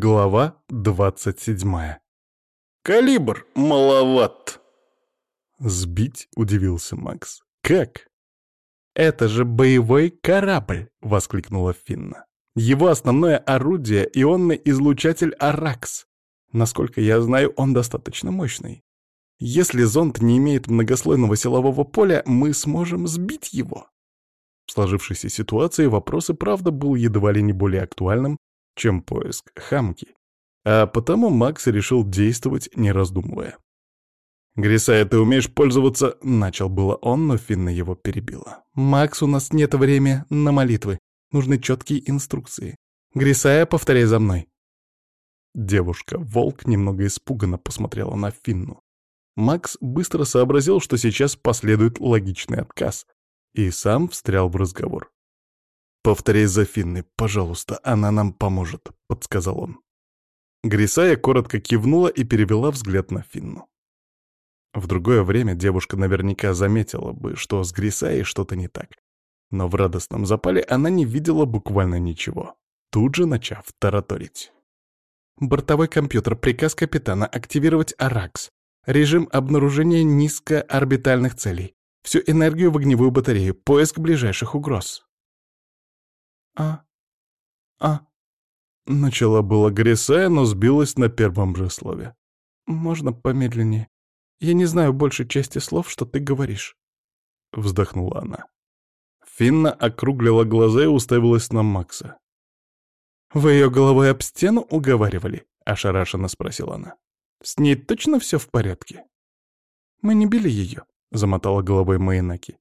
Глава двадцать седьмая. «Калибр маловат!» «Сбить?» — удивился Макс. «Как?» «Это же боевой корабль!» — воскликнула Финна. «Его основное орудие — ионный излучатель «Аракс». Насколько я знаю, он достаточно мощный. Если зонд не имеет многослойного силового поля, мы сможем сбить его». В сложившейся ситуации вопрос и правда был едва ли не более актуальным, чем поиск хамки. А потому Макс решил действовать, не раздумывая. «Грисая, ты умеешь пользоваться...» — начал было он, но Финна его перебила. «Макс, у нас нет времени на молитвы. Нужны четкие инструкции. Грисая, повторяй за мной». Девушка-волк немного испуганно посмотрела на Финну. Макс быстро сообразил, что сейчас последует логичный отказ, и сам встрял в разговор. «Повторяй за Финной, пожалуйста, она нам поможет», — подсказал он. Грисая коротко кивнула и перевела взгляд на Финну. В другое время девушка наверняка заметила бы, что с Грисаей что-то не так. Но в радостном запале она не видела буквально ничего, тут же начав тараторить. «Бортовой компьютер, приказ капитана активировать Аракс. Режим обнаружения низкоорбитальных целей. Всю энергию в огневую батарею, поиск ближайших угроз». «А... а...» Начала было Грисая, но сбилась на первом же слове. «Можно помедленнее? Я не знаю большей части слов, что ты говоришь». Вздохнула она. Финна округлила глаза и уставилась на Макса. «Вы ее головой об стену уговаривали?» — ошарашенно спросила она. «С ней точно все в порядке?» «Мы не били ее», — замотала головой Майнаки.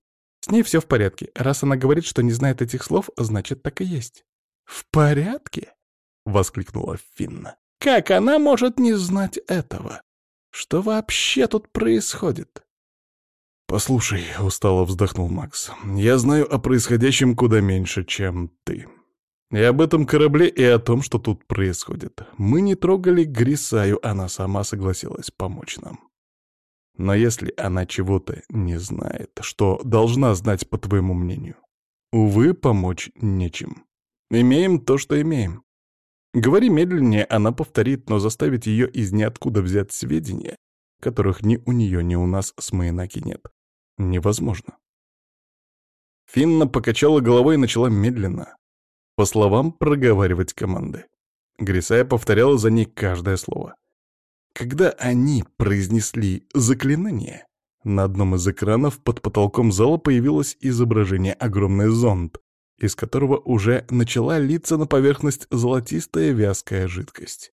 С ней все в порядке. Раз она говорит, что не знает этих слов, значит, так и есть. «В порядке?» — воскликнула Финна. «Как она может не знать этого? Что вообще тут происходит?» «Послушай», — устало вздохнул Макс, — «я знаю о происходящем куда меньше, чем ты. И об этом корабле, и о том, что тут происходит. Мы не трогали Грисаю, она сама согласилась помочь нам. Но если она чего-то не знает, что должна знать по твоему мнению? Увы, помочь нечем. Имеем то, что имеем. Говори медленнее, она повторит, но заставить ее из ниоткуда взять сведения, которых ни у нее, ни у нас с Майнаки нет, невозможно. Финна покачала головой и начала медленно, по словам, проговаривать команды. Грисая повторяла за ней каждое слово. Когда они произнесли заклинание, на одном из экранов под потолком зала появилось изображение огромный зонд, из которого уже начала литься на поверхность золотистая вязкая жидкость.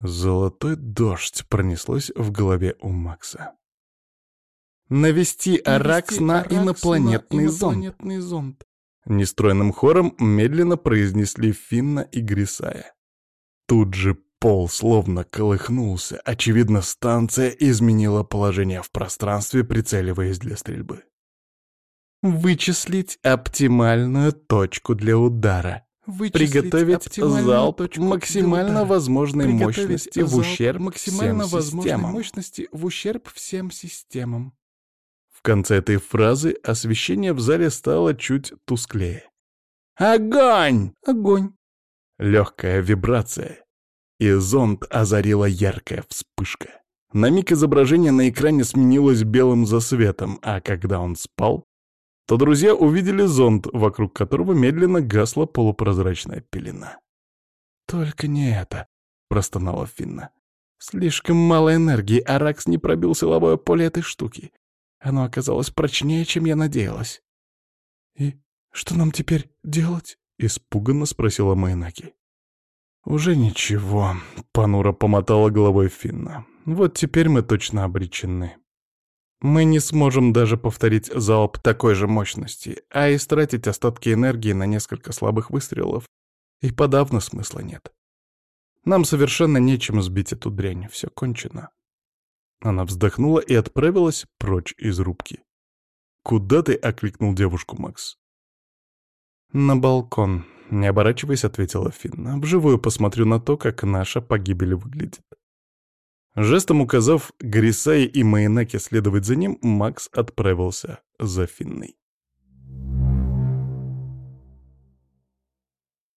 Золотой дождь пронеслось в голове у Макса. «Навести Аракс на инопланетный, инопланетный зонд. зонд!» Нестройным хором медленно произнесли Финна и Грисая. Тут же Пол словно колыхнулся. Очевидно, станция изменила положение в пространстве, прицеливаясь для стрельбы. Вычислить оптимальную точку для удара. Вычислить Приготовить залп максимально возможной мощности в ущерб максимально системам. мощности в ущерб всем системам. В конце этой фразы освещение в зале стало чуть тусклее. «Огонь! Огонь!» Легкая вибрация, и зонд озарила яркая вспышка. На миг изображение на экране сменилось белым засветом, а когда он спал, то друзья увидели зонд, вокруг которого медленно гасла полупрозрачная пелена. «Только не это», — простонала Финна. «Слишком мало энергии, а Ракс не пробил силовое поле этой штуки. Оно оказалось прочнее, чем я надеялась». «И что нам теперь делать?» — испуганно спросила Майнаки. «Уже ничего», — понуро помотала головой Финна. «Вот теперь мы точно обречены. Мы не сможем даже повторить залп такой же мощности, а истратить остатки энергии на несколько слабых выстрелов и подавно смысла нет. Нам совершенно нечем сбить эту дрянь, все кончено». Она вздохнула и отправилась прочь из рубки. «Куда ты?» — окликнул девушку Макс. «На балкон», не оборачиваясь, ответила Финна. «Вживую посмотрю на то, как наша погибель выглядит». Жестом указав Грисае и Майнаке следовать за ним, Макс отправился за Финной.